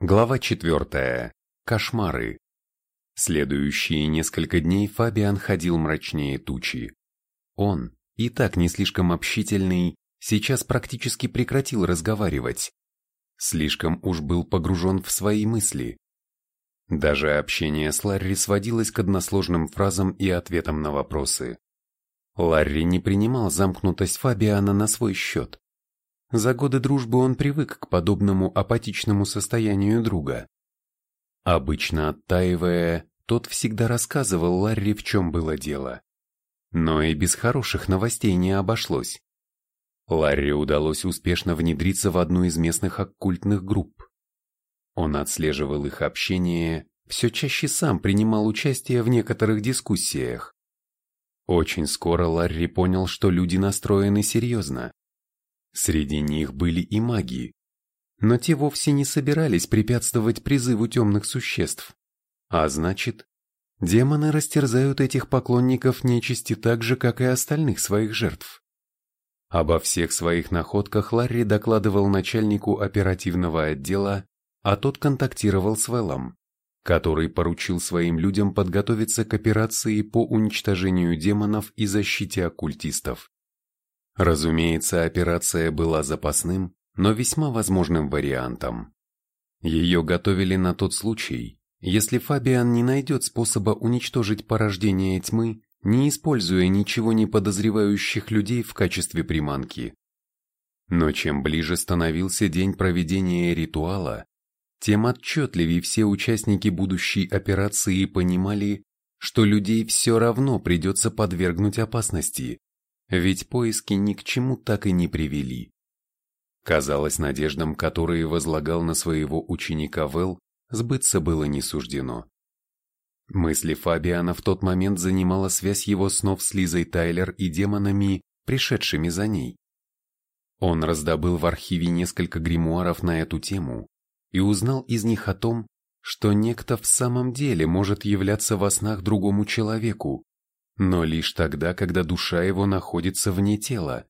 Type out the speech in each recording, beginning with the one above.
Глава четвертая. Кошмары. Следующие несколько дней Фабиан ходил мрачнее тучи. Он, и так не слишком общительный, сейчас практически прекратил разговаривать. Слишком уж был погружен в свои мысли. Даже общение с Ларри сводилось к односложным фразам и ответам на вопросы. Ларри не принимал замкнутость Фабиана на свой счет. За годы дружбы он привык к подобному апатичному состоянию друга. Обычно оттаивая, тот всегда рассказывал Ларри, в чем было дело. Но и без хороших новостей не обошлось. Ларри удалось успешно внедриться в одну из местных оккультных групп. Он отслеживал их общение, все чаще сам принимал участие в некоторых дискуссиях. Очень скоро Ларри понял, что люди настроены серьезно. Среди них были и маги. Но те вовсе не собирались препятствовать призыву темных существ. А значит, демоны растерзают этих поклонников нечисти так же, как и остальных своих жертв. Обо всех своих находках Ларри докладывал начальнику оперативного отдела, а тот контактировал с Веллом, который поручил своим людям подготовиться к операции по уничтожению демонов и защите оккультистов. Разумеется, операция была запасным, но весьма возможным вариантом. Ее готовили на тот случай, если Фабиан не найдет способа уничтожить порождение тьмы, не используя ничего не подозревающих людей в качестве приманки. Но чем ближе становился день проведения ритуала, тем отчетливее все участники будущей операции понимали, что людей все равно придется подвергнуть опасности, ведь поиски ни к чему так и не привели. Казалось, надеждам, которые возлагал на своего ученика Вэл, сбыться было не суждено. Мысли Фабиана в тот момент занимала связь его снов с Лизой Тайлер и демонами, пришедшими за ней. Он раздобыл в архиве несколько гримуаров на эту тему и узнал из них о том, что некто в самом деле может являться во снах другому человеку, но лишь тогда, когда душа его находится вне тела.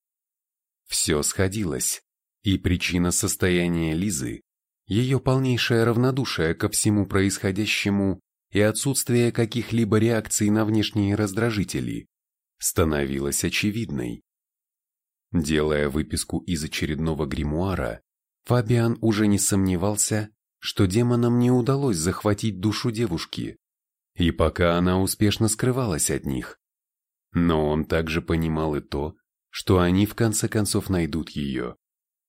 Все сходилось, и причина состояния Лизы, ее полнейшее равнодушие ко всему происходящему и отсутствие каких-либо реакций на внешние раздражители, становилась очевидной. Делая выписку из очередного гримуара, Фабиан уже не сомневался, что демонам не удалось захватить душу девушки, и пока она успешно скрывалась от них. Но он также понимал и то, что они в конце концов найдут ее,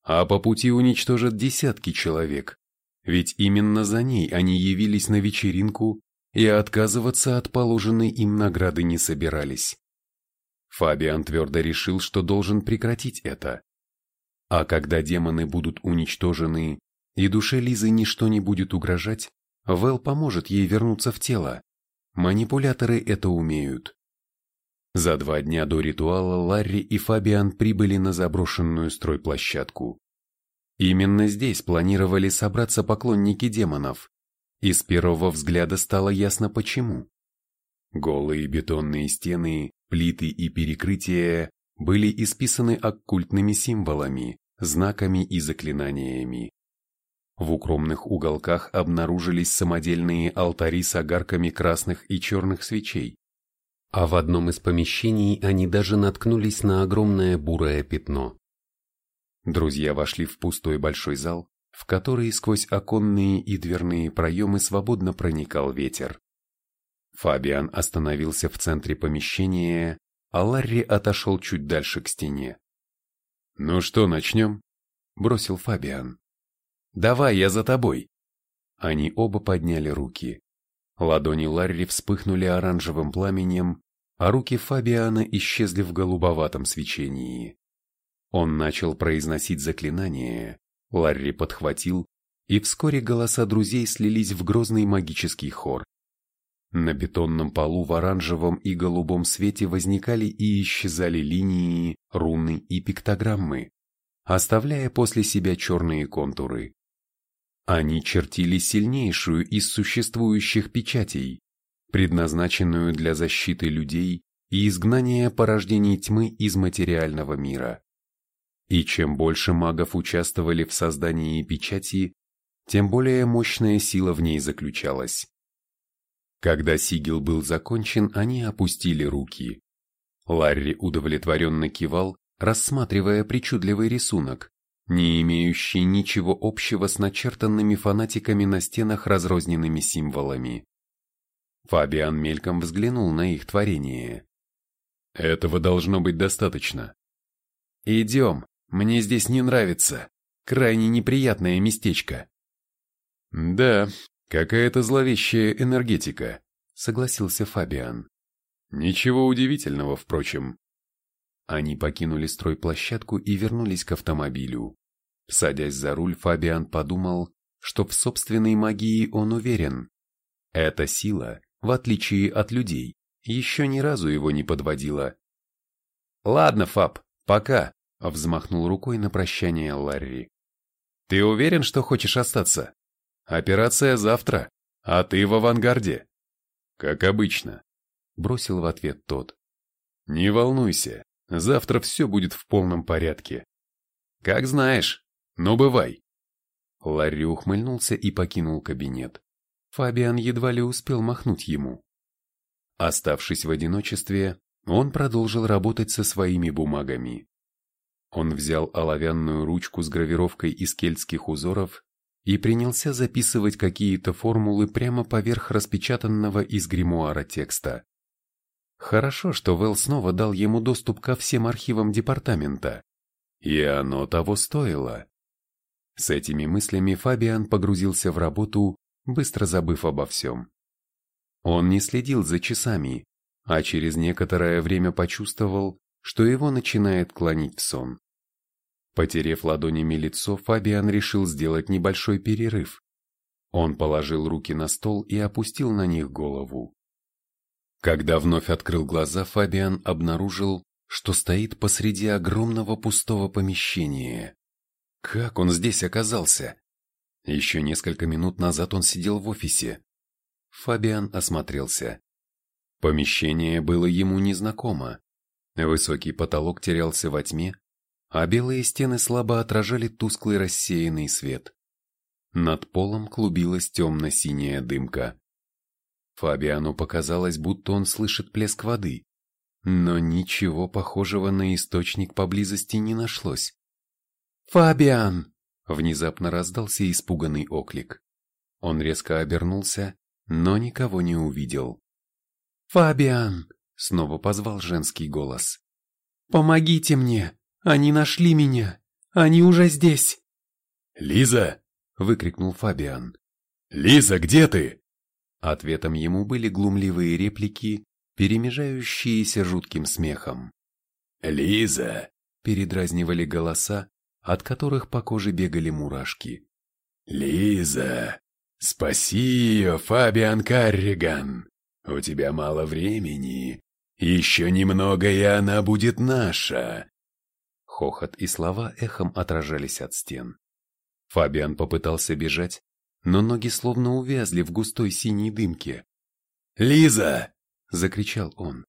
а по пути уничтожат десятки человек, ведь именно за ней они явились на вечеринку и отказываться от положенной им награды не собирались. Фабиан твердо решил, что должен прекратить это. А когда демоны будут уничтожены и душе Лизы ничто не будет угрожать, Вэл поможет ей вернуться в тело. Манипуляторы это умеют. За два дня до ритуала Ларри и Фабиан прибыли на заброшенную стройплощадку. Именно здесь планировали собраться поклонники демонов, и с первого взгляда стало ясно почему. Голые бетонные стены, плиты и перекрытия были исписаны оккультными символами, знаками и заклинаниями. В укромных уголках обнаружились самодельные алтари с огарками красных и черных свечей. А в одном из помещений они даже наткнулись на огромное бурое пятно. Друзья вошли в пустой большой зал, в который сквозь оконные и дверные проемы свободно проникал ветер. Фабиан остановился в центре помещения, а Ларри отошел чуть дальше к стене. «Ну что, начнем?» – бросил Фабиан. «Давай, я за тобой!» Они оба подняли руки. Ладони Ларри вспыхнули оранжевым пламенем, а руки Фабиана исчезли в голубоватом свечении. Он начал произносить заклинание, Ларри подхватил, и вскоре голоса друзей слились в грозный магический хор. На бетонном полу в оранжевом и голубом свете возникали и исчезали линии, руны и пиктограммы, оставляя после себя черные контуры. Они чертили сильнейшую из существующих печатей, предназначенную для защиты людей и изгнания порождений тьмы из материального мира. И чем больше магов участвовали в создании печати, тем более мощная сила в ней заключалась. Когда сигил был закончен, они опустили руки. Ларри удовлетворенно кивал, рассматривая причудливый рисунок, не имеющий ничего общего с начертанными фанатиками на стенах разрозненными символами. Фабиан мельком взглянул на их творение. «Этого должно быть достаточно». «Идем, мне здесь не нравится. Крайне неприятное местечко». «Да, какая-то зловещая энергетика», — согласился Фабиан. «Ничего удивительного, впрочем». Они покинули стройплощадку и вернулись к автомобилю. Садясь за руль, Фабиан подумал, что в собственной магии он уверен. Эта сила в отличие от людей, еще ни разу его не подводила. «Ладно, Фаб, пока», — взмахнул рукой на прощание Ларри. «Ты уверен, что хочешь остаться? Операция завтра, а ты в авангарде». «Как обычно», — бросил в ответ тот. «Не волнуйся, завтра все будет в полном порядке». «Как знаешь, но бывай». Ларри ухмыльнулся и покинул кабинет. Фабиан едва ли успел махнуть ему. Оставшись в одиночестве, он продолжил работать со своими бумагами. Он взял оловянную ручку с гравировкой из кельтских узоров и принялся записывать какие-то формулы прямо поверх распечатанного из гримуара текста. Хорошо, что Вэл снова дал ему доступ ко всем архивам департамента. И оно того стоило. С этими мыслями Фабиан погрузился в работу быстро забыв обо всем. Он не следил за часами, а через некоторое время почувствовал, что его начинает клонить в сон. Потерев ладонями лицо, Фабиан решил сделать небольшой перерыв. Он положил руки на стол и опустил на них голову. Когда вновь открыл глаза, Фабиан обнаружил, что стоит посреди огромного пустого помещения. Как он здесь оказался? Еще несколько минут назад он сидел в офисе. Фабиан осмотрелся. Помещение было ему незнакомо. Высокий потолок терялся во тьме, а белые стены слабо отражали тусклый рассеянный свет. Над полом клубилась темно-синяя дымка. Фабиану показалось, будто он слышит плеск воды, но ничего похожего на источник поблизости не нашлось. «Фабиан!» Внезапно раздался испуганный оклик. Он резко обернулся, но никого не увидел. «Фабиан!» — снова позвал женский голос. «Помогите мне! Они нашли меня! Они уже здесь!» «Лиза!» — выкрикнул Фабиан. «Лиза, где ты?» Ответом ему были глумливые реплики, перемежающиеся жутким смехом. «Лиза!» — передразнивали голоса, от которых по коже бегали мурашки. «Лиза! Спаси ее, Фабиан Карриган! У тебя мало времени. Еще немного, и она будет наша!» Хохот и слова эхом отражались от стен. Фабиан попытался бежать, но ноги словно увязли в густой синей дымке. «Лиза!» — закричал он.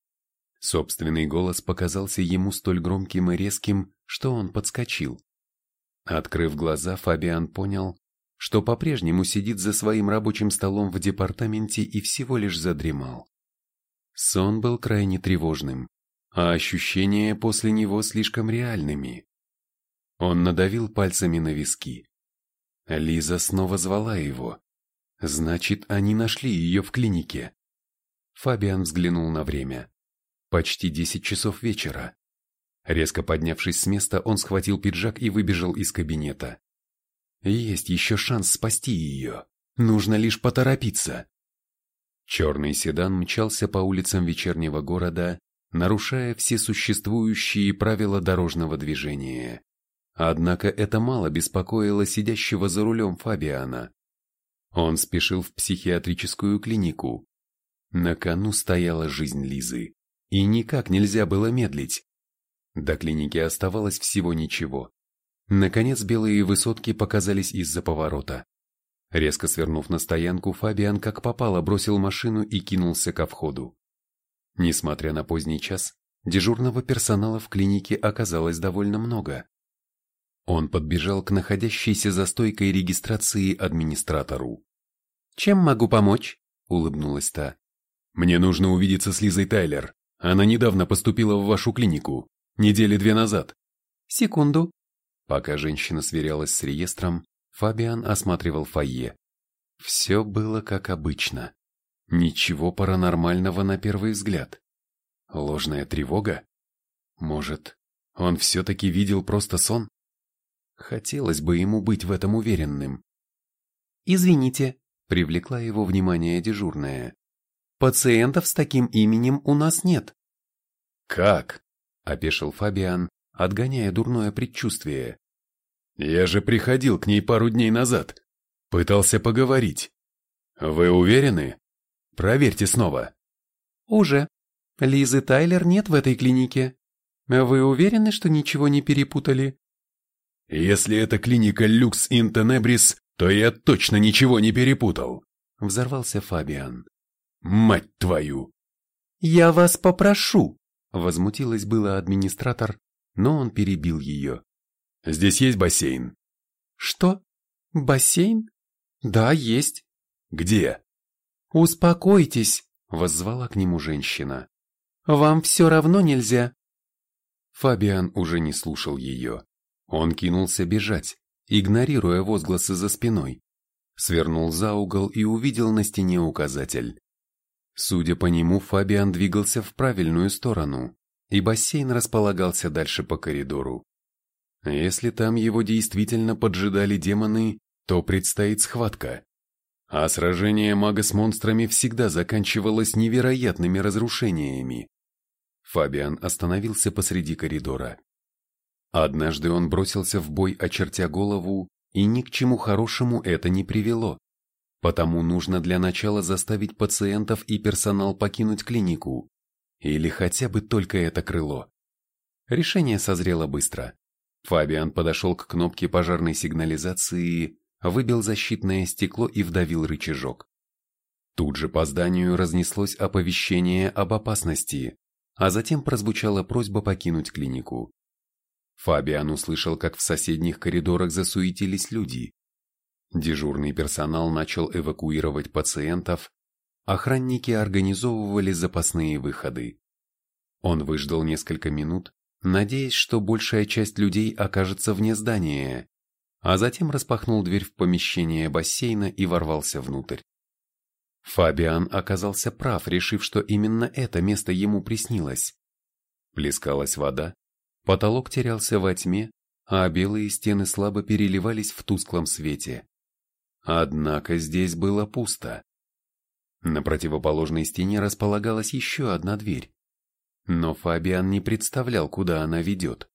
Собственный голос показался ему столь громким и резким, что он подскочил. Открыв глаза, Фабиан понял, что по-прежнему сидит за своим рабочим столом в департаменте и всего лишь задремал. Сон был крайне тревожным, а ощущения после него слишком реальными. Он надавил пальцами на виски. Лиза снова звала его. Значит, они нашли ее в клинике. Фабиан взглянул на время. Почти десять часов вечера. Резко поднявшись с места, он схватил пиджак и выбежал из кабинета. Есть еще шанс спасти ее. Нужно лишь поторопиться. Черный седан мчался по улицам вечернего города, нарушая все существующие правила дорожного движения. Однако это мало беспокоило сидящего за рулем Фабиана. Он спешил в психиатрическую клинику. На кону стояла жизнь Лизы, и никак нельзя было медлить. До клиники оставалось всего ничего. Наконец белые высотки показались из-за поворота. Резко свернув на стоянку, Фабиан как попало бросил машину и кинулся ко входу. Несмотря на поздний час, дежурного персонала в клинике оказалось довольно много. Он подбежал к находящейся за стойкой регистрации администратору. «Чем могу помочь?» – улыбнулась та. «Мне нужно увидеться с Лизой Тайлер. Она недавно поступила в вашу клинику, недели две назад». «Секунду». Пока женщина сверялась с реестром, Фабиан осматривал фойе. Все было как обычно. Ничего паранормального на первый взгляд. Ложная тревога? Может, он все-таки видел просто сон? Хотелось бы ему быть в этом уверенным. «Извините», — привлекла его внимание дежурная. «Пациентов с таким именем у нас нет». «Как?» — опешил Фабиан, отгоняя дурное предчувствие. «Я же приходил к ней пару дней назад. Пытался поговорить. Вы уверены? Проверьте снова». «Уже. Лизы Тайлер нет в этой клинике. Вы уверены, что ничего не перепутали?» «Если это клиника Люкс Интенебрис, то я точно ничего не перепутал», — взорвался Фабиан. «Мать твою!» «Я вас попрошу!» — возмутилась была администратор, но он перебил ее. «Здесь есть бассейн?» «Что? Бассейн? Да, есть». «Где?» «Успокойтесь!» — воззвала к нему женщина. «Вам все равно нельзя». Фабиан уже не слушал ее. Он кинулся бежать, игнорируя возгласы за спиной. Свернул за угол и увидел на стене указатель. Судя по нему, Фабиан двигался в правильную сторону, и бассейн располагался дальше по коридору. Если там его действительно поджидали демоны, то предстоит схватка. А сражение мага с монстрами всегда заканчивалось невероятными разрушениями. Фабиан остановился посреди коридора. Однажды он бросился в бой, очертя голову, и ни к чему хорошему это не привело. Потому нужно для начала заставить пациентов и персонал покинуть клинику. Или хотя бы только это крыло. Решение созрело быстро. Фабиан подошел к кнопке пожарной сигнализации, выбил защитное стекло и вдавил рычажок. Тут же по зданию разнеслось оповещение об опасности, а затем прозвучала просьба покинуть клинику. Фабиан услышал, как в соседних коридорах засуетились люди. Дежурный персонал начал эвакуировать пациентов, охранники организовывали запасные выходы. Он выждал несколько минут, надеясь, что большая часть людей окажется вне здания, а затем распахнул дверь в помещение бассейна и ворвался внутрь. Фабиан оказался прав, решив, что именно это место ему приснилось. Плескалась вода, Потолок терялся во тьме, а белые стены слабо переливались в тусклом свете. Однако здесь было пусто. На противоположной стене располагалась еще одна дверь. Но Фабиан не представлял, куда она ведет.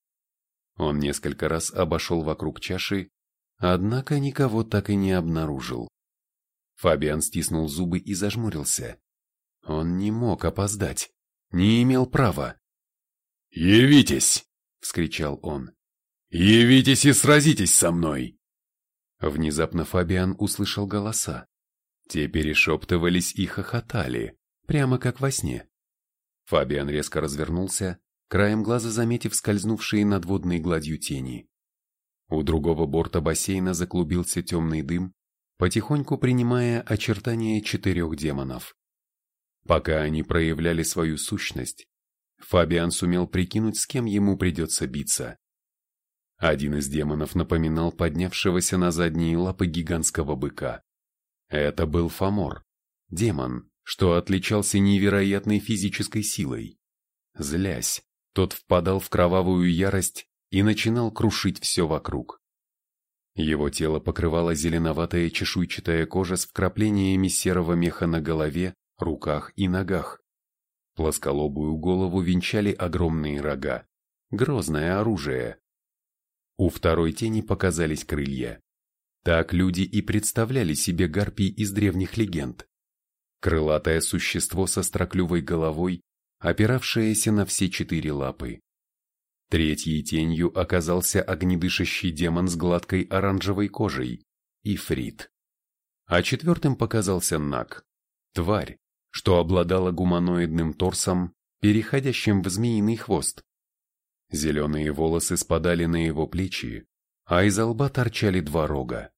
Он несколько раз обошел вокруг чаши, однако никого так и не обнаружил. Фабиан стиснул зубы и зажмурился. Он не мог опоздать, не имел права. «Явитесь!» вскричал он. «Явитесь и сразитесь со мной!» Внезапно Фабиан услышал голоса. Те перешептывались и хохотали, прямо как во сне. Фабиан резко развернулся, краем глаза заметив скользнувшие над водной гладью тени. У другого борта бассейна заклубился темный дым, потихоньку принимая очертания четырех демонов. Пока они проявляли свою сущность, Фабиан сумел прикинуть, с кем ему придется биться. Один из демонов напоминал поднявшегося на задние лапы гигантского быка. Это был Фомор, демон, что отличался невероятной физической силой. Злясь, тот впадал в кровавую ярость и начинал крушить все вокруг. Его тело покрывала зеленоватая чешуйчатая кожа с вкраплениями серого меха на голове, руках и ногах. Плосколобую голову венчали огромные рога. Грозное оружие. У второй тени показались крылья. Так люди и представляли себе гарпий из древних легенд. Крылатое существо со строклювой головой, опиравшееся на все четыре лапы. Третьей тенью оказался огнедышащий демон с гладкой оранжевой кожей, Ифрит. А четвертым показался Наг, тварь, что обладала гуманоидным торсом, переходящим в змеиный хвост. Зеленые волосы спадали на его плечи, а из лба торчали два рога.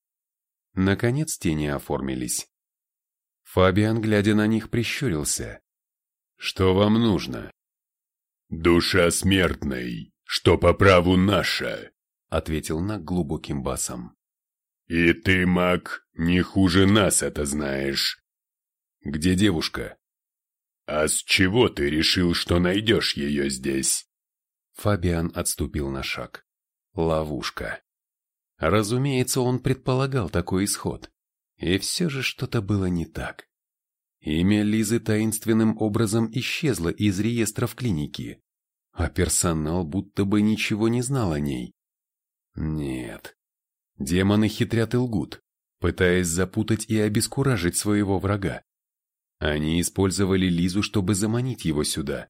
Наконец тени оформились. Фабиан, глядя на них, прищурился. «Что вам нужно?» «Душа смертной, что по праву наша», — ответил Нак глубоким басом. «И ты, маг, не хуже нас это знаешь». «Где девушка?» «А с чего ты решил, что найдешь ее здесь?» Фабиан отступил на шаг. Ловушка. Разумеется, он предполагал такой исход. И все же что-то было не так. Имя Лизы таинственным образом исчезло из реестров клиники, а персонал будто бы ничего не знал о ней. Нет. Демоны хитрят и лгут, пытаясь запутать и обескуражить своего врага. Они использовали Лизу, чтобы заманить его сюда,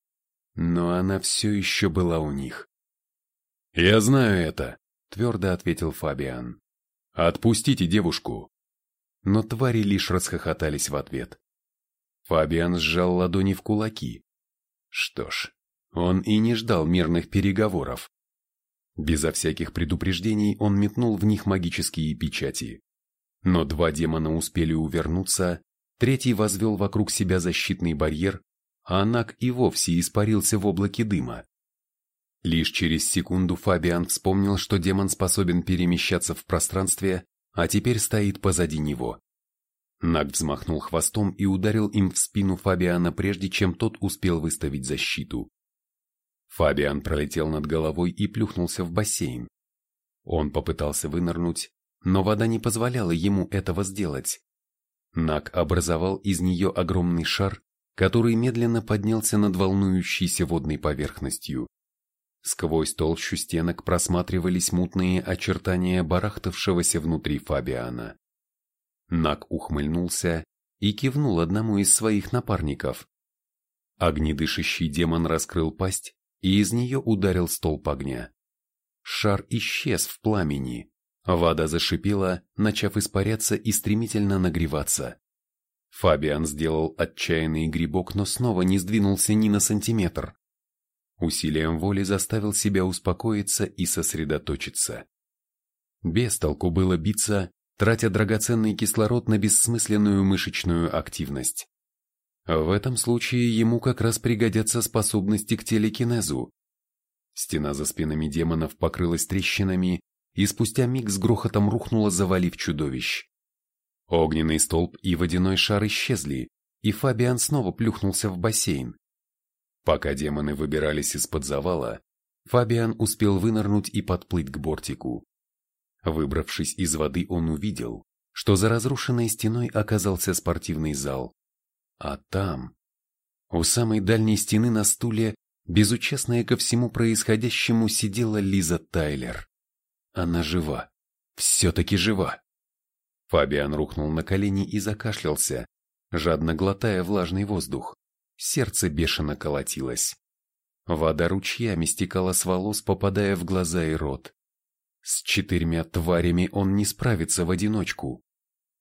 но она все еще была у них. «Я знаю это», — твердо ответил Фабиан. «Отпустите девушку». Но твари лишь расхохотались в ответ. Фабиан сжал ладони в кулаки. Что ж, он и не ждал мирных переговоров. Безо всяких предупреждений он метнул в них магические печати. Но два демона успели увернуться, третий возвел вокруг себя защитный барьер, а Нак и вовсе испарился в облаке дыма. Лишь через секунду Фабиан вспомнил, что демон способен перемещаться в пространстве, а теперь стоит позади него. Наг взмахнул хвостом и ударил им в спину Фабиана, прежде чем тот успел выставить защиту. Фабиан пролетел над головой и плюхнулся в бассейн. Он попытался вынырнуть, но вода не позволяла ему этого сделать. Наг образовал из нее огромный шар, который медленно поднялся над волнующейся водной поверхностью. Сквозь толщу стенок просматривались мутные очертания барахтавшегося внутри Фабиана. Нак ухмыльнулся и кивнул одному из своих напарников. Огнедышащий демон раскрыл пасть, и из нее ударил столб огня. Шар исчез в пламени. Вода зашипела, начав испаряться и стремительно нагреваться. Фабиан сделал отчаянный грибок, но снова не сдвинулся ни на сантиметр. Усилием воли заставил себя успокоиться и сосредоточиться. Без толку было биться, тратя драгоценный кислород на бессмысленную мышечную активность. В этом случае ему как раз пригодятся способности к телекинезу. Стена за спинами демонов покрылась трещинами, и спустя миг с грохотом рухнула, завалив чудовищ. Огненный столб и водяной шар исчезли, и Фабиан снова плюхнулся в бассейн. Пока демоны выбирались из-под завала, Фабиан успел вынырнуть и подплыть к бортику. Выбравшись из воды, он увидел, что за разрушенной стеной оказался спортивный зал. А там, у самой дальней стены на стуле, безучастная ко всему происходящему, сидела Лиза Тайлер. Она жива. Все-таки жива. Фабиан рухнул на колени и закашлялся, жадно глотая влажный воздух. Сердце бешено колотилось. Вода ручьями стекала с волос, попадая в глаза и рот. С четырьмя тварями он не справится в одиночку.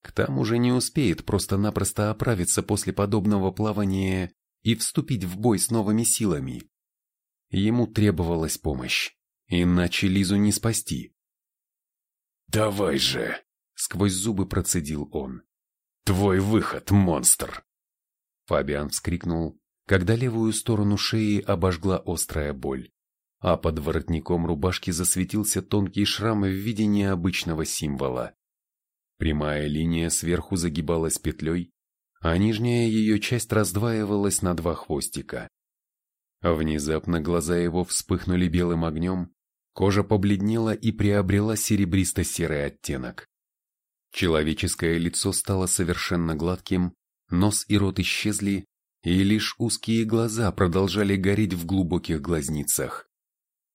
К тому же не успеет просто-напросто оправиться после подобного плавания и вступить в бой с новыми силами. Ему требовалась помощь, иначе Лизу не спасти. «Давай же!» — сквозь зубы процедил он. «Твой выход, монстр!» Фабиан вскрикнул, когда левую сторону шеи обожгла острая боль а под воротником рубашки засветился тонкий шрам в виде необычного символа. Прямая линия сверху загибалась петлей, а нижняя ее часть раздваивалась на два хвостика. Внезапно глаза его вспыхнули белым огнем, кожа побледнела и приобрела серебристо-серый оттенок. Человеческое лицо стало совершенно гладким, нос и рот исчезли, и лишь узкие глаза продолжали гореть в глубоких глазницах.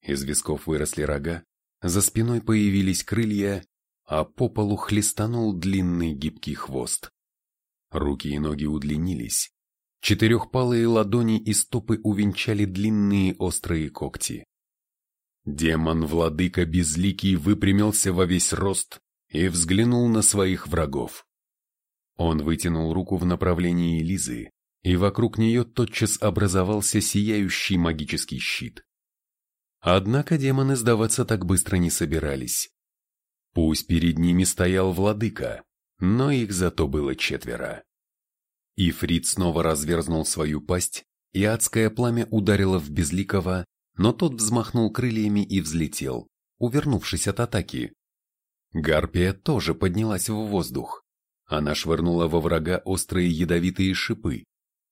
Из висков выросли рога, за спиной появились крылья, а по полу хлестанул длинный гибкий хвост. Руки и ноги удлинились. Четырехпалые ладони и стопы увенчали длинные острые когти. Демон-владыка Безликий выпрямился во весь рост и взглянул на своих врагов. Он вытянул руку в направлении Лизы, и вокруг нее тотчас образовался сияющий магический щит. Однако демоны сдаваться так быстро не собирались. Пусть перед ними стоял владыка, но их зато было четверо. Ифрит снова разверзнул свою пасть, и адское пламя ударило в Безликого, но тот взмахнул крыльями и взлетел, увернувшись от атаки. Гарпия тоже поднялась в воздух. Она швырнула во врага острые ядовитые шипы,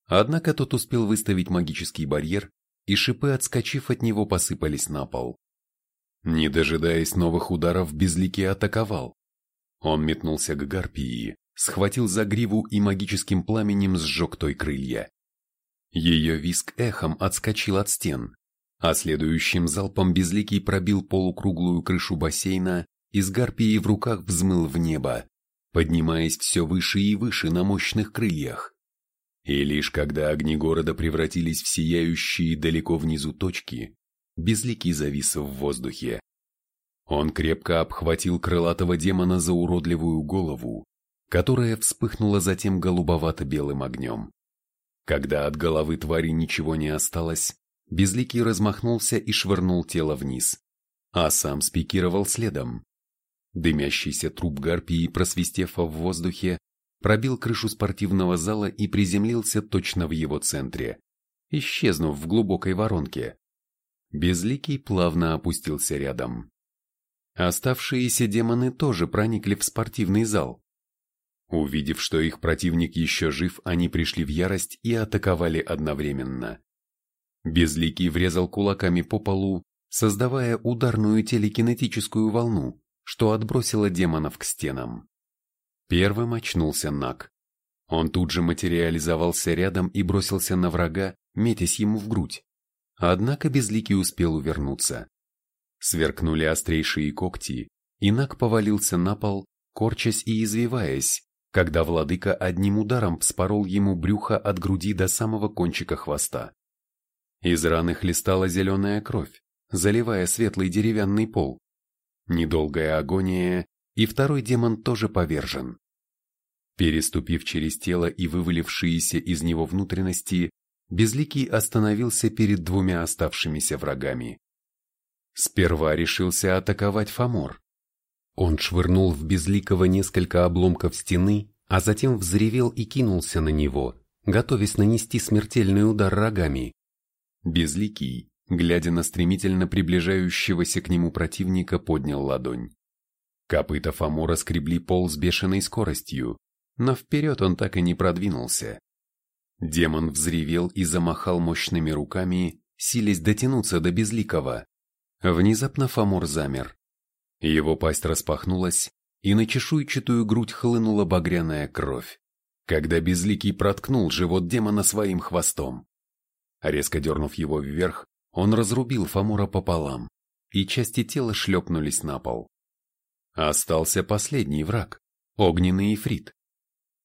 однако тот успел выставить магический барьер, и шипы, отскочив от него, посыпались на пол. Не дожидаясь новых ударов, Безликий атаковал. Он метнулся к Гарпии, схватил за гриву и магическим пламенем сжег той крылья. Ее виск эхом отскочил от стен, а следующим залпом Безликий пробил полукруглую крышу бассейна и с Гарпией в руках взмыл в небо, поднимаясь все выше и выше на мощных крыльях. И лишь когда огни города превратились в сияющие далеко внизу точки, Безликий завис в воздухе. Он крепко обхватил крылатого демона за уродливую голову, которая вспыхнула затем голубовато-белым огнем. Когда от головы твари ничего не осталось, Безликий размахнулся и швырнул тело вниз, а сам спикировал следом. Дымящийся труп гарпии, просвистев в воздухе, пробил крышу спортивного зала и приземлился точно в его центре, исчезнув в глубокой воронке. Безликий плавно опустился рядом. Оставшиеся демоны тоже проникли в спортивный зал. Увидев, что их противник еще жив, они пришли в ярость и атаковали одновременно. Безликий врезал кулаками по полу, создавая ударную телекинетическую волну, что отбросило демонов к стенам. Первым очнулся Нак. Он тут же материализовался рядом и бросился на врага, метясь ему в грудь. Однако Безликий успел увернуться. Сверкнули острейшие когти, и Нак повалился на пол, корчась и извиваясь, когда владыка одним ударом вспорол ему брюхо от груди до самого кончика хвоста. Из раны хлестала зеленая кровь, заливая светлый деревянный пол. Недолгая агония, и второй демон тоже повержен. Переступив через тело и вывалившиеся из него внутренности, Безликий остановился перед двумя оставшимися врагами. Сперва решился атаковать Фомор, он швырнул в Безликого несколько обломков стены, а затем взревел и кинулся на него, готовясь нанести смертельный удар рогами. Безликий, глядя на стремительно приближающегося к нему противника, поднял ладонь. Копыта Фомора скребли пол с бешеной скоростью, но вперед он так и не продвинулся. Демон взревел и замахал мощными руками, силясь дотянуться до Безликого. Внезапно Фомор замер. Его пасть распахнулась, и на чешуйчатую грудь хлынула багряная кровь, когда Безликий проткнул живот демона своим хвостом. Резко дернув его вверх, он разрубил Фомора пополам, и части тела шлепнулись на пол. Остался последний враг — огненный ифрит.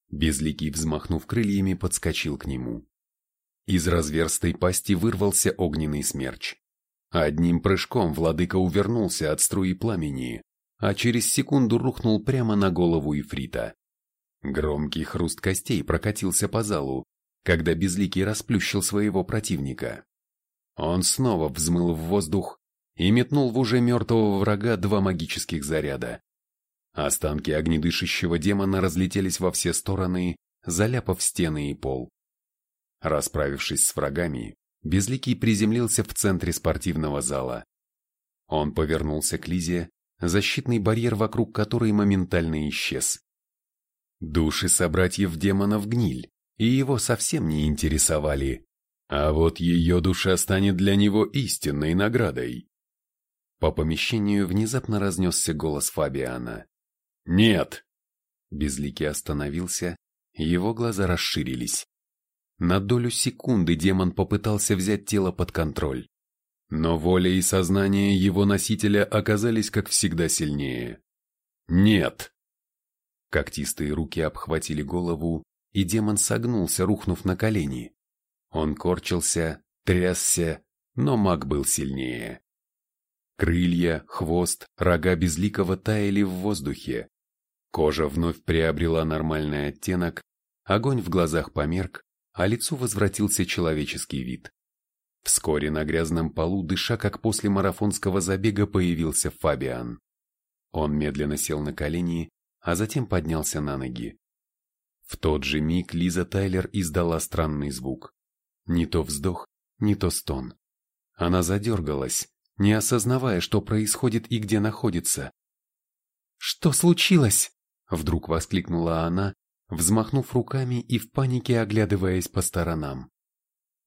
Безликий, взмахнув крыльями, подскочил к нему. Из разверстой пасти вырвался огненный смерч. Одним прыжком владыка увернулся от струи пламени, а через секунду рухнул прямо на голову Ифрита. Громкий хруст костей прокатился по залу, когда Безликий расплющил своего противника. Он снова взмыл в воздух и метнул в уже мертвого врага два магических заряда. Останки огнедышащего демона разлетелись во все стороны, заляпав стены и пол. Расправившись с врагами, Безликий приземлился в центре спортивного зала. Он повернулся к Лизе, защитный барьер вокруг которой моментально исчез. Души собратьев демонов гниль, и его совсем не интересовали. А вот ее душа станет для него истинной наградой. По помещению внезапно разнесся голос Фабиана. «Нет!» Безликий остановился, его глаза расширились. На долю секунды демон попытался взять тело под контроль. Но воля и сознание его носителя оказались как всегда сильнее. «Нет!» Когтистые руки обхватили голову, и демон согнулся, рухнув на колени. Он корчился, трясся, но маг был сильнее. Крылья, хвост, рога безликого таяли в воздухе. Кожа вновь приобрела нормальный оттенок, огонь в глазах померк, а лицу возвратился человеческий вид. Вскоре на грязном полу, дыша как после марафонского забега, появился Фабиан. Он медленно сел на колени, а затем поднялся на ноги. В тот же миг Лиза Тайлер издала странный звук. Не то вздох, не то стон. Она задергалась, не осознавая, что происходит и где находится. «Что случилось?» — вдруг воскликнула она, взмахнув руками и в панике оглядываясь по сторонам.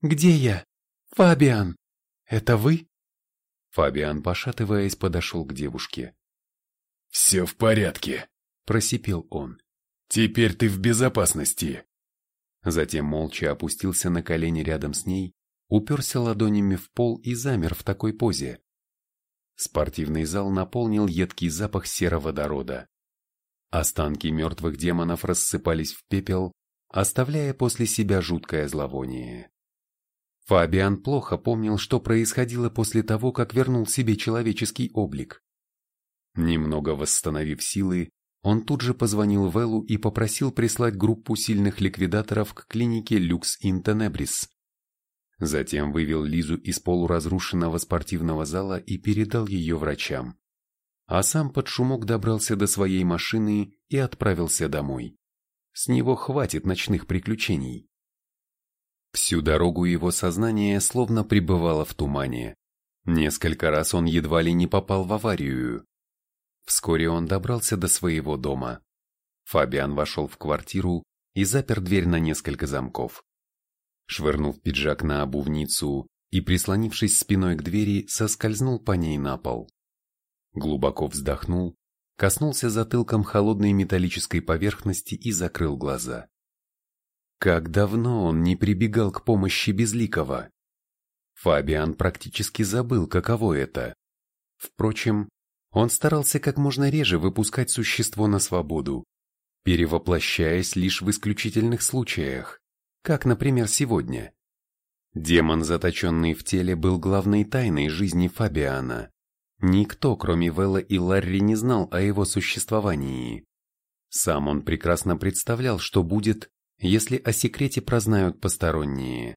«Где я? Фабиан! Это вы?» Фабиан, пошатываясь, подошел к девушке. «Все в порядке», — просипел он. «Теперь ты в безопасности». Затем молча опустился на колени рядом с ней, уперся ладонями в пол и замер в такой позе. Спортивный зал наполнил едкий запах сероводорода. Останки мертвых демонов рассыпались в пепел, оставляя после себя жуткое зловоние. Фабиан плохо помнил, что происходило после того, как вернул себе человеческий облик. Немного восстановив силы, он тут же позвонил Веллу и попросил прислать группу сильных ликвидаторов к клинике Люкс Интенебрис. Затем вывел Лизу из полуразрушенного спортивного зала и передал ее врачам а сам под шумок добрался до своей машины и отправился домой. С него хватит ночных приключений. Всю дорогу его сознание словно пребывало в тумане. Несколько раз он едва ли не попал в аварию. Вскоре он добрался до своего дома. Фабиан вошел в квартиру и запер дверь на несколько замков. Швырнув пиджак на обувницу и прислонившись спиной к двери, соскользнул по ней на пол. Глубоко вздохнул, коснулся затылком холодной металлической поверхности и закрыл глаза. Как давно он не прибегал к помощи Безликого. Фабиан практически забыл, каково это. Впрочем, он старался как можно реже выпускать существо на свободу, перевоплощаясь лишь в исключительных случаях, как, например, сегодня. Демон, заточенный в теле, был главной тайной жизни Фабиана. Никто, кроме Вэлла и Ларри, не знал о его существовании. Сам он прекрасно представлял, что будет, если о секрете прознают посторонние.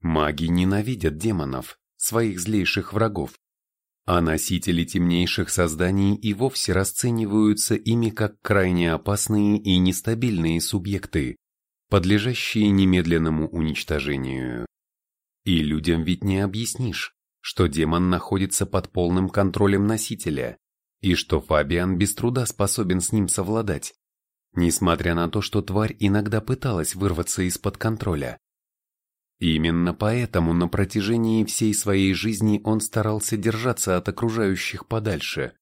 Маги ненавидят демонов, своих злейших врагов, а носители темнейших созданий и вовсе расцениваются ими как крайне опасные и нестабильные субъекты, подлежащие немедленному уничтожению. И людям ведь не объяснишь, что демон находится под полным контролем носителя, и что Фабиан без труда способен с ним совладать, несмотря на то, что тварь иногда пыталась вырваться из-под контроля. Именно поэтому на протяжении всей своей жизни он старался держаться от окружающих подальше,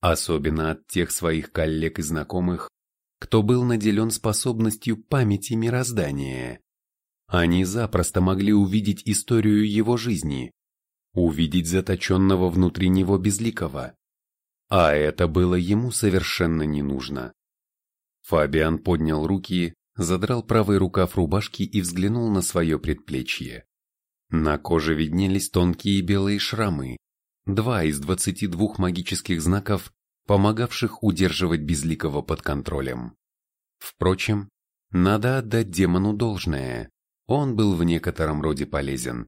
особенно от тех своих коллег и знакомых, кто был наделен способностью памяти мироздания. Они запросто могли увидеть историю его жизни, увидеть заточенного внутри него безликого. А это было ему совершенно не нужно. Фабиан поднял руки, задрал правый рукав рубашки и взглянул на свое предплечье. На коже виднелись тонкие белые шрамы, два из двадцати двух магических знаков, помогавших удерживать безликого под контролем. Впрочем, надо отдать демону должное, он был в некотором роде полезен.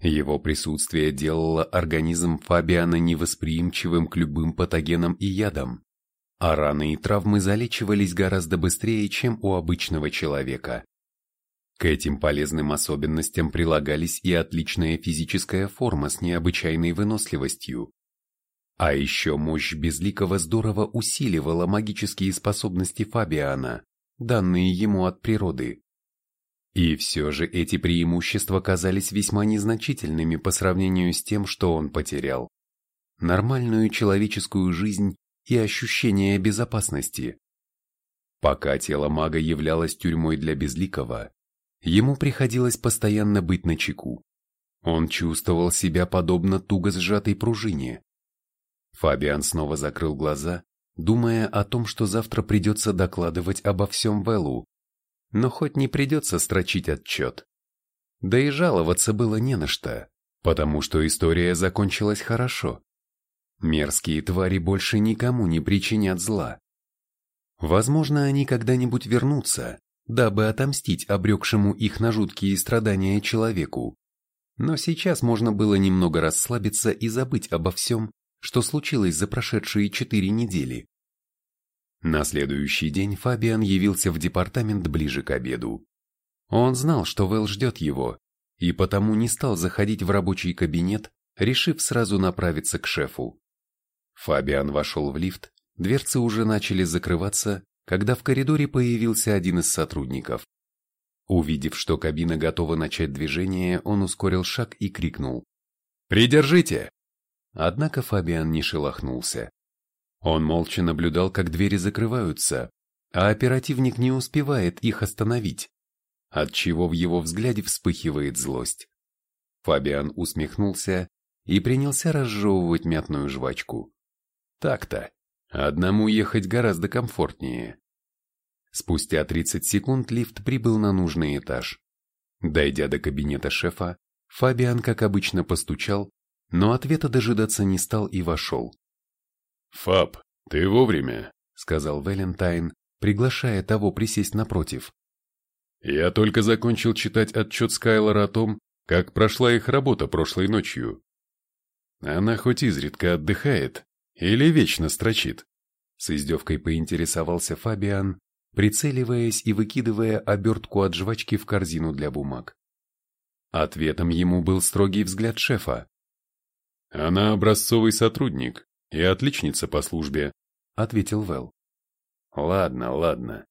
Его присутствие делало организм Фабиана невосприимчивым к любым патогенам и ядам, а раны и травмы залечивались гораздо быстрее, чем у обычного человека. К этим полезным особенностям прилагались и отличная физическая форма с необычайной выносливостью. А еще мощь Безликого здорово усиливала магические способности Фабиана, данные ему от природы. И все же эти преимущества казались весьма незначительными по сравнению с тем, что он потерял. Нормальную человеческую жизнь и ощущение безопасности. Пока тело мага являлось тюрьмой для Безликого, ему приходилось постоянно быть начеку. Он чувствовал себя подобно туго сжатой пружине. Фабиан снова закрыл глаза, думая о том, что завтра придется докладывать обо всем Веллу, но хоть не придется строчить отчет. Да и жаловаться было не на что, потому что история закончилась хорошо. Мерзкие твари больше никому не причинят зла. Возможно, они когда-нибудь вернутся, дабы отомстить обрекшему их на жуткие страдания человеку. Но сейчас можно было немного расслабиться и забыть обо всем, что случилось за прошедшие четыре недели. На следующий день Фабиан явился в департамент ближе к обеду. Он знал, что Вэл ждет его, и потому не стал заходить в рабочий кабинет, решив сразу направиться к шефу. Фабиан вошел в лифт, дверцы уже начали закрываться, когда в коридоре появился один из сотрудников. Увидев, что кабина готова начать движение, он ускорил шаг и крикнул. «Придержите!» Однако Фабиан не шелохнулся. Он молча наблюдал, как двери закрываются, а оперативник не успевает их остановить, отчего в его взгляде вспыхивает злость. Фабиан усмехнулся и принялся разжевывать мятную жвачку. Так-то, одному ехать гораздо комфортнее. Спустя 30 секунд лифт прибыл на нужный этаж. Дойдя до кабинета шефа, Фабиан, как обычно, постучал, но ответа дожидаться не стал и вошел. «Фаб, ты вовремя», — сказал Валентайн, приглашая того присесть напротив. «Я только закончил читать отчет Скайлора о том, как прошла их работа прошлой ночью. Она хоть изредка отдыхает или вечно строчит?» С издевкой поинтересовался Фабиан, прицеливаясь и выкидывая обертку от жвачки в корзину для бумаг. Ответом ему был строгий взгляд шефа. «Она образцовый сотрудник и отличница по службе», — ответил Вэл. «Ладно, ладно».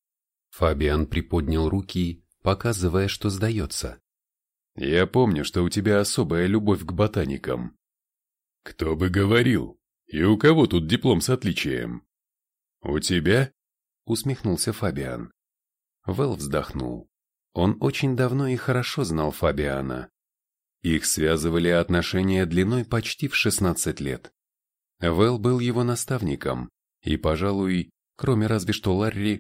Фабиан приподнял руки, показывая, что сдается. «Я помню, что у тебя особая любовь к ботаникам». «Кто бы говорил? И у кого тут диплом с отличием?» «У тебя?» — усмехнулся Фабиан. Вэл вздохнул. Он очень давно и хорошо знал Фабиана. Их связывали отношения длиной почти в 16 лет. Вэл был его наставником, и, пожалуй, кроме разве что Ларри,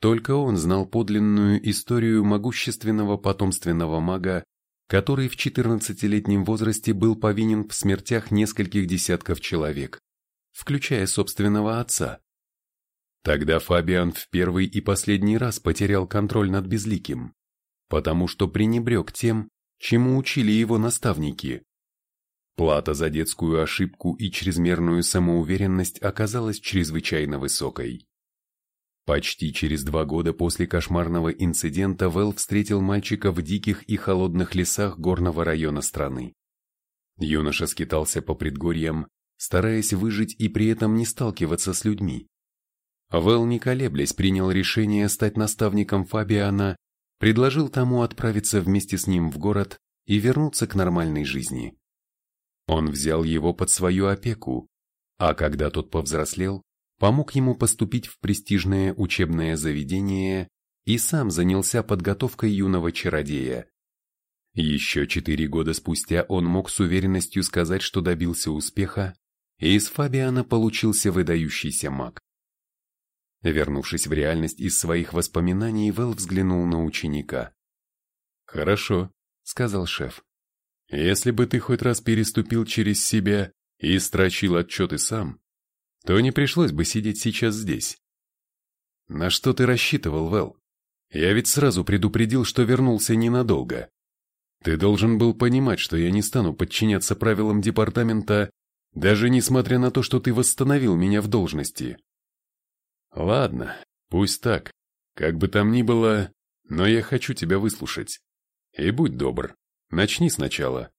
только он знал подлинную историю могущественного потомственного мага, который в 14-летнем возрасте был повинен в смертях нескольких десятков человек, включая собственного отца. Тогда Фабиан в первый и последний раз потерял контроль над Безликим, потому что пренебрег тем, чему учили его наставники. Плата за детскую ошибку и чрезмерную самоуверенность оказалась чрезвычайно высокой. Почти через два года после кошмарного инцидента Вэл встретил мальчика в диких и холодных лесах горного района страны. Юноша скитался по предгорьям, стараясь выжить и при этом не сталкиваться с людьми. Вэл, не колеблясь, принял решение стать наставником Фабиана, предложил тому отправиться вместе с ним в город и вернуться к нормальной жизни. Он взял его под свою опеку, а когда тот повзрослел, помог ему поступить в престижное учебное заведение и сам занялся подготовкой юного чародея. Еще четыре года спустя он мог с уверенностью сказать, что добился успеха, и из Фабиана получился выдающийся маг. Вернувшись в реальность из своих воспоминаний, Вэл взглянул на ученика. «Хорошо», — сказал шеф. Если бы ты хоть раз переступил через себя и строчил отчеты сам, то не пришлось бы сидеть сейчас здесь. На что ты рассчитывал, Вэл? Я ведь сразу предупредил, что вернулся ненадолго. Ты должен был понимать, что я не стану подчиняться правилам департамента, даже несмотря на то, что ты восстановил меня в должности. Ладно, пусть так. Как бы там ни было, но я хочу тебя выслушать. И будь добр, Начни сначала.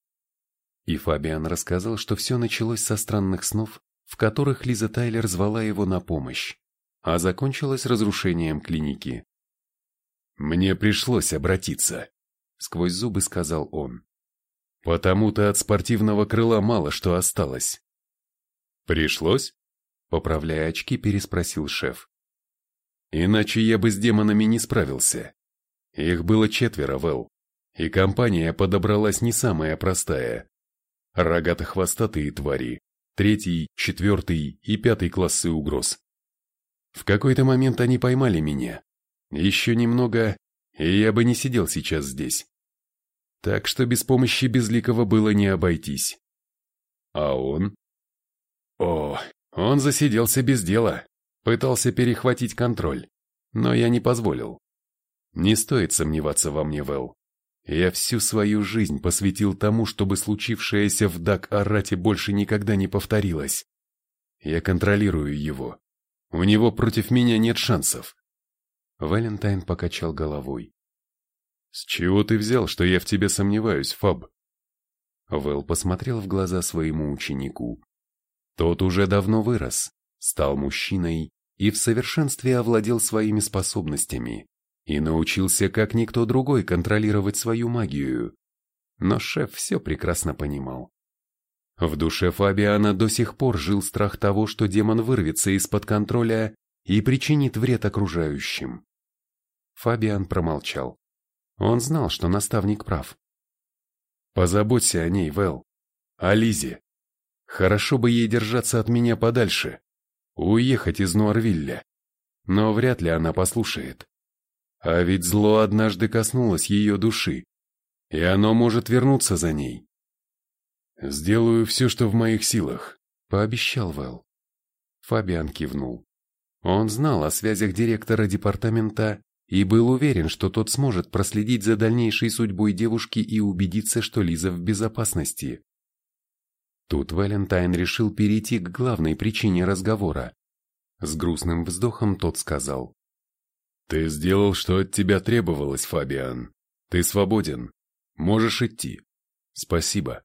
И Фабиан рассказал, что все началось со странных снов, в которых Лиза Тайлер звала его на помощь, а закончилось разрушением клиники. «Мне пришлось обратиться», — сквозь зубы сказал он. «Потому-то от спортивного крыла мало что осталось». «Пришлось?» — поправляя очки, переспросил шеф. «Иначе я бы с демонами не справился. Их было четверо, Вэл. И компания подобралась не самая простая. Рогато-хвостатые твари, третий, четвертый и пятый классы угроз. В какой-то момент они поймали меня. Еще немного, и я бы не сидел сейчас здесь. Так что без помощи Безликого было не обойтись. А он? О, он засиделся без дела, пытался перехватить контроль, но я не позволил. Не стоит сомневаться во мне, Вэл. Я всю свою жизнь посвятил тому, чтобы случившееся в Дак-Арате больше никогда не повторилось. Я контролирую его. У него против меня нет шансов. Валентайн покачал головой. «С чего ты взял, что я в тебе сомневаюсь, Фаб?» Вэл посмотрел в глаза своему ученику. Тот уже давно вырос, стал мужчиной и в совершенстве овладел своими способностями и научился как никто другой контролировать свою магию. Но шеф все прекрасно понимал. В душе Фабиана до сих пор жил страх того, что демон вырвется из-под контроля и причинит вред окружающим. Фабиан промолчал. Он знал, что наставник прав. «Позаботься о ней, Вэл. О Лизе. Хорошо бы ей держаться от меня подальше. Уехать из Нуарвилля. Но вряд ли она послушает. А ведь зло однажды коснулось ее души, и оно может вернуться за ней. «Сделаю все, что в моих силах», — пообещал Вэл. Фабиан кивнул. Он знал о связях директора департамента и был уверен, что тот сможет проследить за дальнейшей судьбой девушки и убедиться, что Лиза в безопасности. Тут Валентайн решил перейти к главной причине разговора. С грустным вздохом тот сказал. «Ты сделал, что от тебя требовалось, Фабиан. Ты свободен. Можешь идти. Спасибо.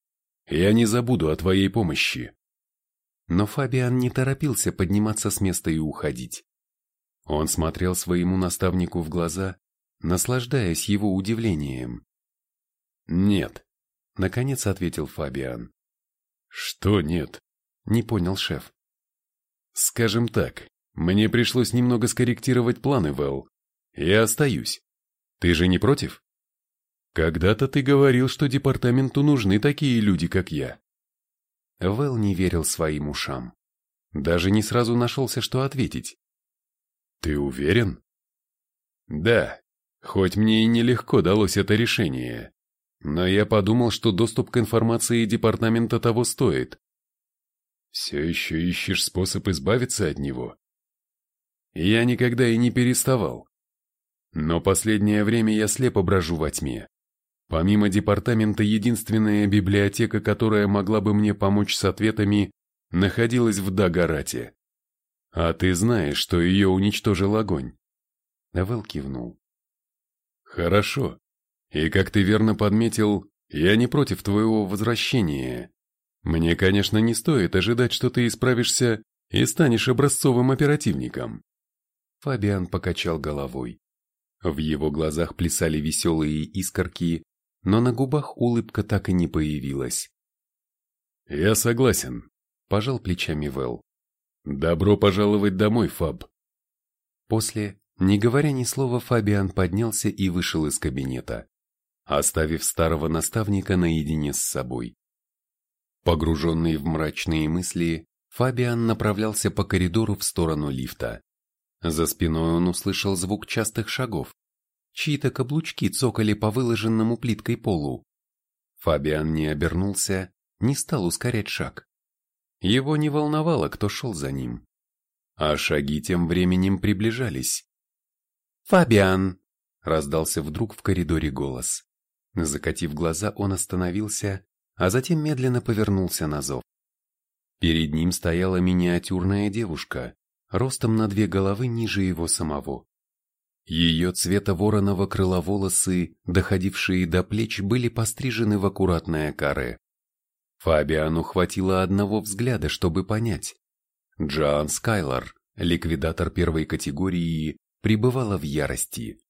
Я не забуду о твоей помощи». Но Фабиан не торопился подниматься с места и уходить. Он смотрел своему наставнику в глаза, наслаждаясь его удивлением. «Нет», — наконец ответил Фабиан. «Что нет?» — не понял шеф. «Скажем так, мне пришлось немного скорректировать планы, Вэл. Я остаюсь. Ты же не против?» «Когда-то ты говорил, что департаменту нужны такие люди, как я». Вэл не верил своим ушам. Даже не сразу нашелся, что ответить. Ты уверен? Да, хоть мне и нелегко далось это решение, но я подумал, что доступ к информации департамента того стоит. Все еще ищешь способ избавиться от него? Я никогда и не переставал. Но последнее время я слепо брожу во тьме. Помимо департамента, единственная библиотека, которая могла бы мне помочь с ответами, находилась в Дагарате. А ты знаешь, что ее уничтожил огонь? Навел кивнул. Хорошо. И как ты верно подметил, я не против твоего возвращения. Мне, конечно, не стоит ожидать, что ты исправишься и станешь образцовым оперативником. Фабиан покачал головой. В его глазах плясали веселые искорки, но на губах улыбка так и не появилась. «Я согласен», – пожал плечами Вэл. «Добро пожаловать домой, Фаб!» После, не говоря ни слова, Фабиан поднялся и вышел из кабинета, оставив старого наставника наедине с собой. Погруженный в мрачные мысли, Фабиан направлялся по коридору в сторону лифта. За спиной он услышал звук частых шагов. Чьи-то каблучки цокали по выложенному плиткой полу. Фабиан не обернулся, не стал ускорять шаг. Его не волновало, кто шел за ним. А шаги тем временем приближались. «Фабиан!» — раздался вдруг в коридоре голос. Закатив глаза, он остановился, а затем медленно повернулся на зов. Перед ним стояла миниатюрная девушка, ростом на две головы ниже его самого. Ее цвета вороного крыла волосы, доходившие до плеч, были пострижены в аккуратное каре. Фабиану хватило одного взгляда, чтобы понять. Джоан Скайлор, ликвидатор первой категории, пребывала в ярости.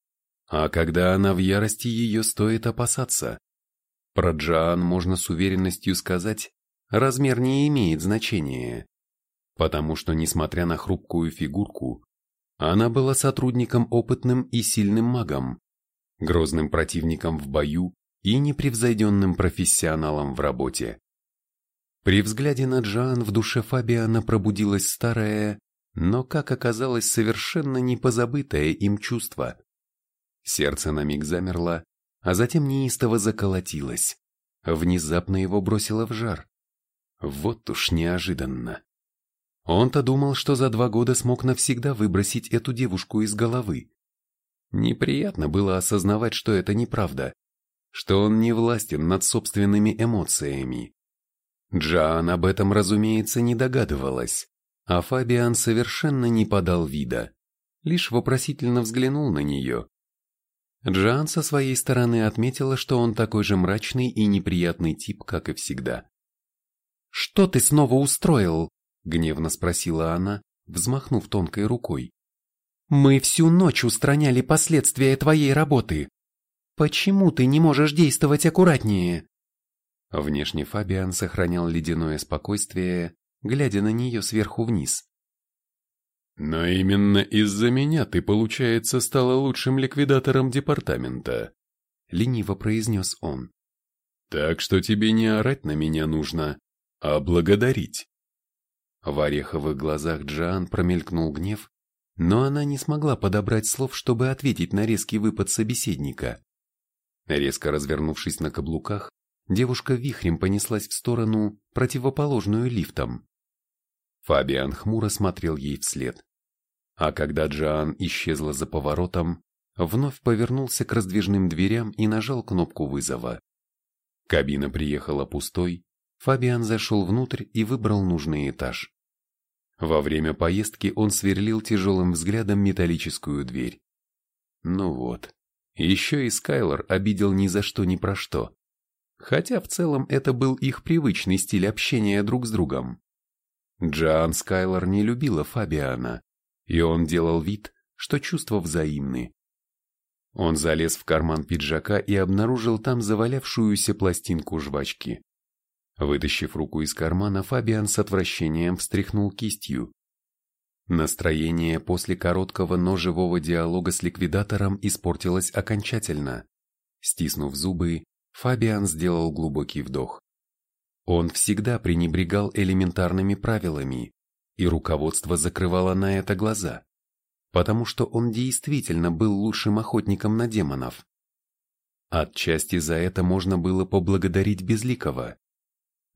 А когда она в ярости, ее стоит опасаться. Про Джоан можно с уверенностью сказать, размер не имеет значения. Потому что, несмотря на хрупкую фигурку, она была сотрудником опытным и сильным магом, грозным противником в бою и непревзойденным профессионалом в работе. При взгляде на Джоан в душе Фабиана пробудилось старое, но, как оказалось, совершенно не позабытое им чувство. Сердце на миг замерло, а затем неистово заколотилось. Внезапно его бросило в жар. Вот уж неожиданно. Он-то думал, что за два года смог навсегда выбросить эту девушку из головы. Неприятно было осознавать, что это неправда, что он не властен над собственными эмоциями. Джоан об этом, разумеется, не догадывалась. а Фабиан совершенно не подал вида, лишь вопросительно взглянул на нее. Джан со своей стороны отметила, что он такой же мрачный и неприятный тип, как и всегда. «Что ты снова устроил?» — гневно спросила она, взмахнув тонкой рукой. «Мы всю ночь устраняли последствия твоей работы. Почему ты не можешь действовать аккуратнее?» Внешне Фабиан сохранял ледяное спокойствие, глядя на нее сверху вниз. «Но именно из-за меня ты, получается, стала лучшим ликвидатором департамента», — лениво произнес он. «Так что тебе не орать на меня нужно, а благодарить». В ореховых глазах Джоан промелькнул гнев, но она не смогла подобрать слов, чтобы ответить на резкий выпад собеседника. Резко развернувшись на каблуках, девушка вихрем понеслась в сторону, противоположную лифтам. Фабиан хмуро смотрел ей вслед. А когда Джоан исчезла за поворотом, вновь повернулся к раздвижным дверям и нажал кнопку вызова. Кабина приехала пустой, Фабиан зашел внутрь и выбрал нужный этаж. Во время поездки он сверлил тяжелым взглядом металлическую дверь. Ну вот, еще и Скайлор обидел ни за что ни про что. Хотя в целом это был их привычный стиль общения друг с другом. Джоан Скайлор не любила Фабиана, и он делал вид, что чувства взаимны. Он залез в карман пиджака и обнаружил там завалявшуюся пластинку жвачки. Вытащив руку из кармана, Фабиан с отвращением встряхнул кистью. Настроение после короткого, но живого диалога с ликвидатором испортилось окончательно. Стиснув зубы, Фабиан сделал глубокий вдох. Он всегда пренебрегал элементарными правилами, и руководство закрывало на это глаза, потому что он действительно был лучшим охотником на демонов. Отчасти за это можно было поблагодарить Безликого.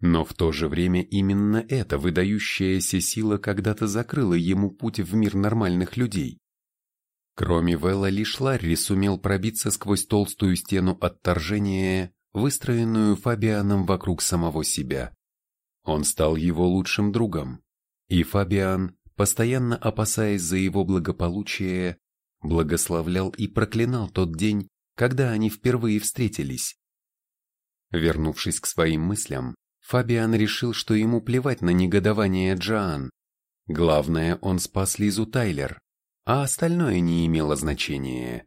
Но в то же время именно эта выдающаяся сила когда-то закрыла ему путь в мир нормальных людей. Кроме Вэлла, лишь Ларри сумел пробиться сквозь толстую стену отторжения, выстроенную Фабианом вокруг самого себя. Он стал его лучшим другом, и Фабиан, постоянно опасаясь за его благополучие, благословлял и проклинал тот день, когда они впервые встретились. Вернувшись к своим мыслям, Фабиан решил, что ему плевать на негодование Джоан. Главное, он спас Лизу Тайлер, а остальное не имело значения.